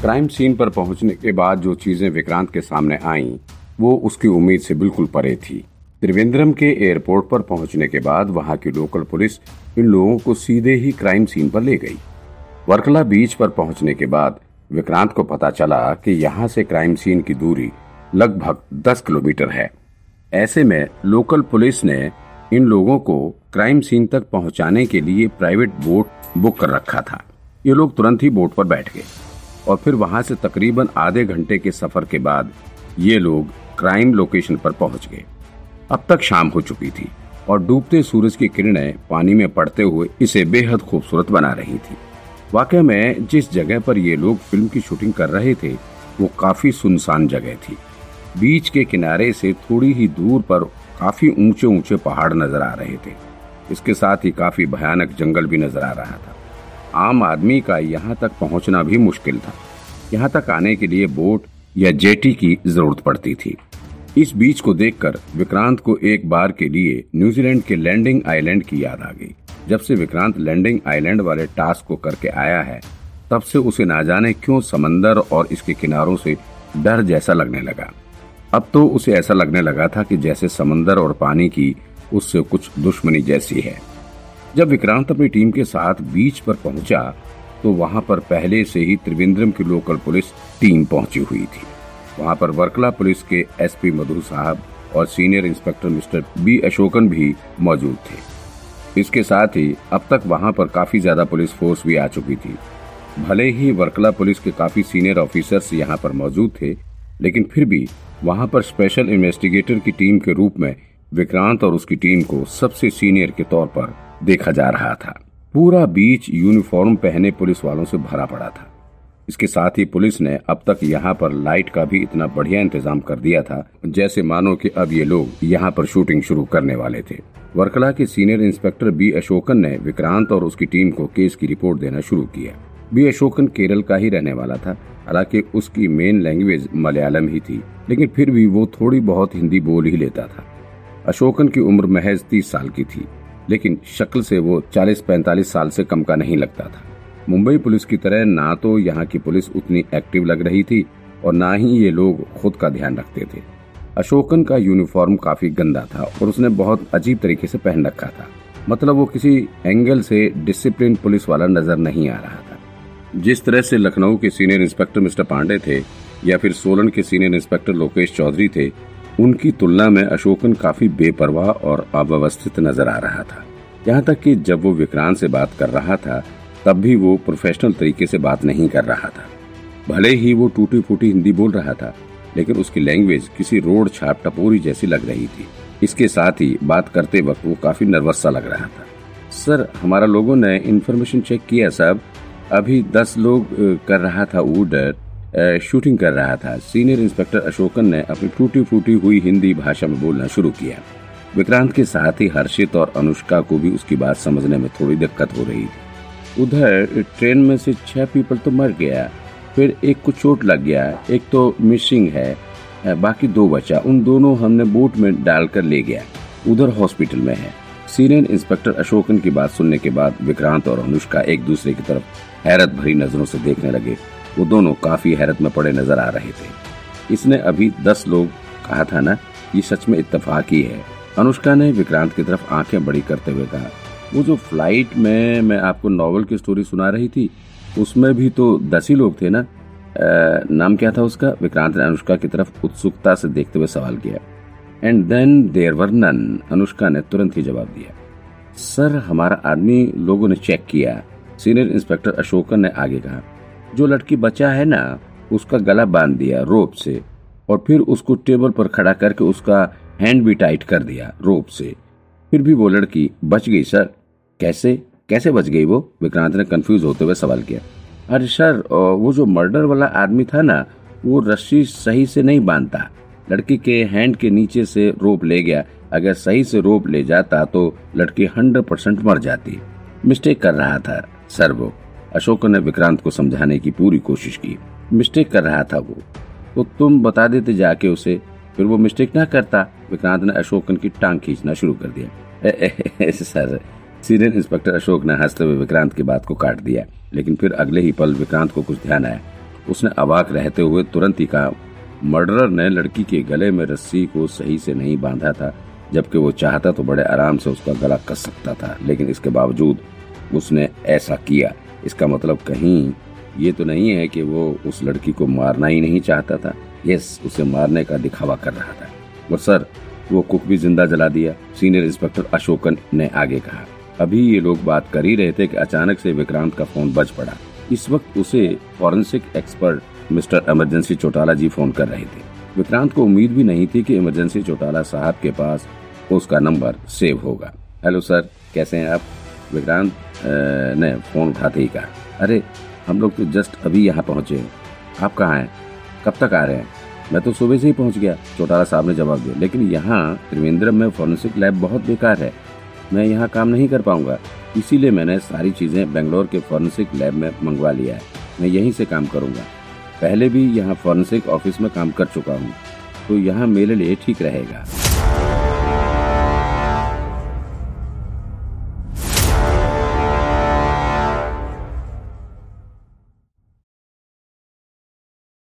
Crime scene पर पहुँचने के बाद जो चीज़ें विक्रांत के सामने आईं, वो उसकी उम्मीद से बिल्कुल परे थी। त्रिवेंद्रम के एयरपोर्ट पर पहुँचने के बाद वहाँ की लोकल पुलिस इन लोगों को सीधे ही क्राइम सीन पर ले गई। वर्कला बीच पर पहुँचने के बाद विक्रांत को पता चला कि यहाँ से क्राइम सीन की दूरी लगभग 10 किलोमीटर है। ऐसे में लोकल पुलिस ने इन लोगों को क्राइम सीन तक पहुँचाने के लिए प्राइवेट बोट बुक कर रखा था। ये लोग तुरंत ही बोट पर बैठ गए। और फिर वहाँ से तकरीबन आधे घंटे के सफ़र के बाद ये लोग क्राइम लोकेशन पर पहुँच गए। अब तक शाम हो चुकी थी और डूबते सूरज की किरणें पानी में पड़ते हुए इसे बेहद खूबसूरत बना रही थी। वाकई में जिस जगह पर ये लोग फ़िल्म की शूटिंग कर रहे थे, वो काफ़ी सुनसान जगह थी। बीच के किनारे से थोड़ी ही दूर पर काफ़ी ऊँचे ऊँचे पहाड़ नज़र आ रहे थे। इसके साथ ही काफ़ी भयानक जंगल भी नज़र आ रहा था। आम आदमी का यहाँ तक पहुँचना भी मुश्किल था। यहाँ तक आने के लिए बोट या जेटी की ज़रूरत पड़ती थी। इस बीच को देखकर विक्रांत को एक बार के लिए न्यूजीलैंड के लैंडिंग आइलैंड की याद आ गई। जब से विक्रांत लैंडिंग आइलैंड वाले टास्क को करके आया है, तब से उसे ना जाने क्यों समंदर और इसके किनारों से डर जैसा लगने लगा। अब तो उसे ऐसा लगने लगा था कि जैसे समंदर और पानी की उससे कुछ दुश्मनी जैसी है। जब विक्रांत अपनी टीम के साथ बीच पर पहुँचा तो वहाँ पर पहले से ही त्रिवेंद्रम की लोकल पुलिस टीम पहुँची हुई थी। वहाँ पर वर्कला पुलिस के एसपी मधु साहब और senior inspector mister B Ashokan भी मौजूद थे। इसके साथ ही अब तक वहाँ पर काफ़ी ज़्यादा पुलिस फोर्स भी आ चुकी थी। भले ही वर्कला पुलिस के काफ़ी सीनियर ऑफिसर्स यहाँ पर मौजूद थे, लेकिन फिर भी वहाँ पर स्पेशल इन्वेस्टिगेटर की टीम के रूप में विक्रांत और उसकी टीम को सबसे सीनियर के तौर पर देखा जा रहा था। पूरा बीच यूनिफॉर्म पहने पुलिस वालों से भरा पड़ा था। इसके साथ ही पुलिस ने अब तक यहाँ पर लाइट का भी इतना बढ़िया इंतज़ाम कर दिया था, जैसे मानो कि अब ये लोग यहाँ पर शूटिंग शुरू करने वाले थे। वर्कला के सीनियर इंस्पेक्टर बी अशोकन ने विक्रांत और उसकी टीम को केस की रिपोर्ट देना शुरू किया। बी अशोकन केरल का ही रहने वाला था, हालाँकि उसकी मेन लैंग्वेज मलयालम ही थी, लेकिन फिर भी वो थोड़ी बहुत हिंदी बोल ही लेता था। अशोकन की उम्र महज तीस साल की थी। लेकिन शक्ल से वो 40-45 साल से कम का नहीं लगता था। मुंबई पुलिस की तरह ना तो यहाँ की पुलिस उतनी एक्टिव लग रही थी और ना ही ये लोग खुद का ध्यान रखते थे। अशोकन का यूनिफॉर्म काफ़ी गंदा था और उसने बहुत अजीब तरीके से पहन रखा था। मतलब वो किसी एंगल से डिसिप्लिन पुलिस वाला नज़र नहीं आ रहा था। जिस तरह से लखनऊ के सीनियर इंस्पेक्टर मिस्टर पांडे थे या फिर सोलन के सीनियर इंस्पेक्टर लोकेश चौधरी थे उनकी तुलना में अशोकन काफ़ी बेपरवाह और अव्यवस्थित नज़र आ रहा था। यहाँ तक कि जब वो विक्रांत से बात कर रहा था, तब भी वो प्रोफेशनल तरीके से बात नहीं कर रहा था। भले ही वो टूटी फूटी हिंदी बोल रहा था, लेकिन उसकी लैंग्वेज किसी रोड छाप टपोरी जैसी लग रही थी। इसके साथ ही बात करते वक्त वो काफ़ी नर्वस सा लग रहा था। सर, हमारा लोगों ने इन्फॉर्मेशन चेक किया सब अभी दस लोग कर रहा था ऑर्डर शूटिंग कर रहा था। सीनियर इंस्पेक्टर अशोकन ने अपनी टूटी फूटी हुई हिंदी भाषा में बोलना शुरू किया। विक्रांत के साथ ही हर्षित और अनुष्का को भी उसकी बात समझने में थोड़ी दिक्कत हो रही थी। उधर, ट्रेन में से छह पीपल तो मर गया, फिर एक को चोट लग गया, एक तो मिसिंग है बाकी दो बचा। उन दोनों हमने बोट में डालकर ले गया। उधर हॉस्पिटल में है। सीनियर इंस्पेक्टर अशोकन की बात सुनने के बाद विक्रांत और अनुष्का एक दूसरे की तरफ़ हैरत भरी नज़रों से देखने लगे। वो दोनों काफ़ी हैरत में पड़े नज़र आ रहे थे। इसने अभी दस लोग कहा था ना ये सच में इत्तेफाक ही। है अनुष्का ने विक्रांत की तरफ़ आँखें बड़ी करते हुए कहा वो जो फ़्लाइट में मैं आपको नॉवल की स्टोरी सुना रही थी उसमें भी तो दस ही लोग थे ना? आ, नाम क्या था उसका? विक्रांत ने अनुष्का की तरफ़ उत्सुकता से देखते हुए सवाल किया। And then there were none Anushka ने तुरंत ही जवाब दिया। सर हमारा आदमी लोगों ने चेक किया। सीनियर इंस्पेक्टर अशोकन ने आगे कहा जो लड़की बचा है ना, उसका गला बाँध दिया रोप से और फिर उसको टेबल पर खड़ा करके उसका हैंड भी टाइट कर दिया रोप से। फिर भी वो लड़की बच गई, सर। कैसे? कैसे बच गई वो? विक्रांत ने कंफ्यूज होते हुए सवाल किया। अरे सर वो जो मर्डर वाला आदमी था ना, वो रस्सी सही से नहीं बांधता। लड़की के हैंड के नीचे से रोप ले गया। अगर सही से रोप ले जाता तो लड़की हंड्रेड परसेंट मर जाती। मिस्टेक कर रहा था, सर वो। अशोक ने विक्रांत को समझाने की पूरी कोशिश की। मिस्टेक कर रहा था वो। तो तुम बता देते जाके उसे, फिर वो मिस्टेक ना करता, विक्रांत ने अशोकन की टांग खींचना शुरू कर दिया। सर, सीनियर इंस्पेक्टर अशोक ने हँसते हुए विक्रांत की बात को काट दिया, लेकिन फिर अगले ही पल विक्रांत को कुछ ध्यान आया। उसने अवाक रहते हुए तुरंत ही कहा, मर्डरर ने लड़की के गले में रस्सी को सही से नहीं बांधा था, जबकि वो चाहता तो बड़े आराम से उसका गला कस सकता था, लेकिन इसके बावजूद उसने ऐसा किया। इसका मतलब कहीं ये तो नहीं है कि वो उस लड़की को मारना ही नहीं चाहता था। यस उसे मारने का दिखावा कर रहा था। और सर, वो कुक भी ज़िंदा जला दिया। सीनियर इंस्पेक्टर अशोकन ने आगे कहा। अभी ये लोग बात कर ही रहे थे कि अचानक से विक्रांत का फ़ोन बज पड़ा। इस वक्त उसे forensic expert mister emergency Chautala ji phone कर रहे थे। विक्रांत को उम्मीद भी नहीं थी कि इमरजेंसी चौटाला साहब के पास उसका नंबर सेव होगा। हेलो सर कैसे हैं आप? विक्रांत ने फ़ोन उठाते ही कहा, अरे, हम लोग तो जस्ट अभी यहाँ पहुँचे आप कहाँ हैं? कब तक आ रहे हैं? मैं तो सुबह से ही पहुँच गया, चौटाला साहब ने जवाब दिया। लेकिन यहाँ त्रिवेंद्रम में फॉरेंसिक लैब बहुत बेकार है। मैं यहाँ काम नहीं कर पाऊँगा। इसीलिए मैंने सारी चीज़ें बेंगलोर के फॉरेंसिक लैब में मंगवा लिया है। मैं यहीं से काम करूँगा। पहले भी यहाँ फॉरेंसिक ऑफ़िस में काम कर चुका हूँ। तो यहाँ मेरे लिए ठीक रहेगा।